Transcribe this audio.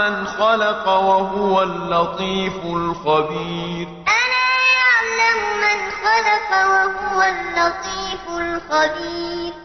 من خلق وهو اللطيف الخبير. ألا يعلم من خلق وهو اللطيف الخبير.